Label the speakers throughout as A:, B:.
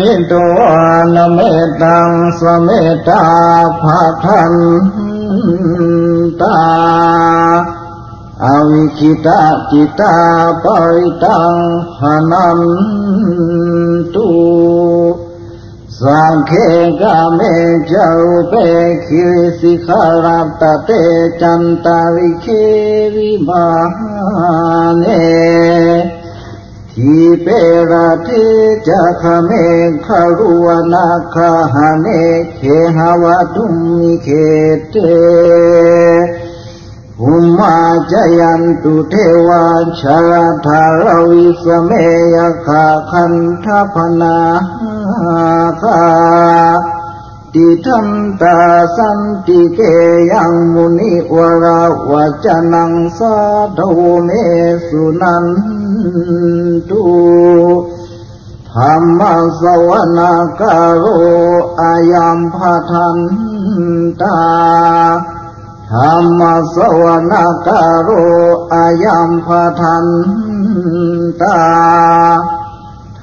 A: ลิตัวนาเมตังสเมตาภาทันตาอวิคิตาจิตาปริตังหานันตุสังเขกาเมจาุเปคิริสิขารับตเตจันตาวิเควิมาเน yi pe ra tri cha kha me kha ru wa na kha ha ne ke ha wa tum ni ke te Umma jayantu tewa sharatha ravi swameya kha khantha phana kha ตหุมาจยันตุเทวาชาธารวิสเมยคาคันทพนาคาติทันตาสันติเกยังมุนิวราวจนังสาธเมสุนันตุธรรมสวนาการโรอายัมพาทันตาธรรมสวนาการโรอายัมพาทันตา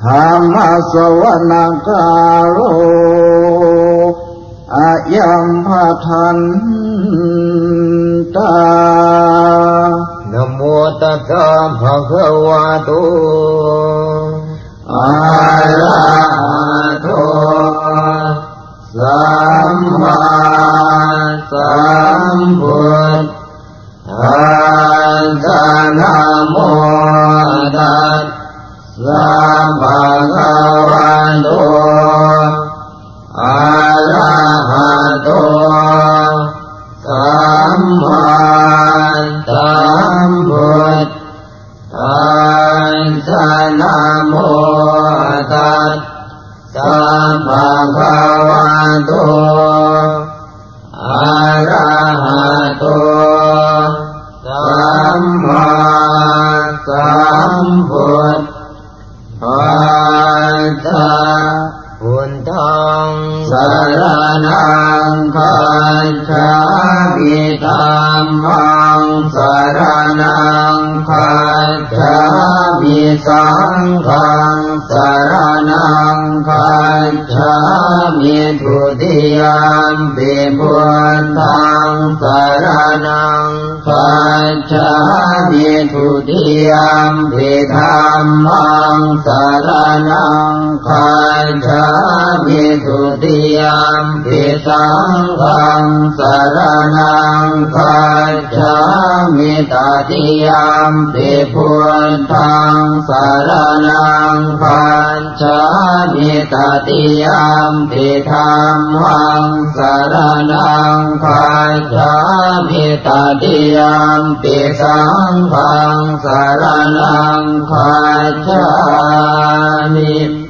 A: ธรรมสวนาการโรอ ยังพระทันตานโมตัสสะภะคะวะโตอะระหะโตสัมมาสัมพุทธัสสะนะโมตัสสะภะคะวะโตอะ तो भगवतो अरहतो कम्भो आवा คุณท
B: อง
A: สารนังกันชามิธรรมังสารนังกันชา विं गच्छामि शरण शरणच्छ दुद्या गच्छामि ध मां शरणं का मे दुद्यां विं धं शरणं कच्छा मे दियां ังสารนังพันชามิตติยามปิธรรมวังสารนังพันชามิตติยามปิสังพังสารนังพันชามิ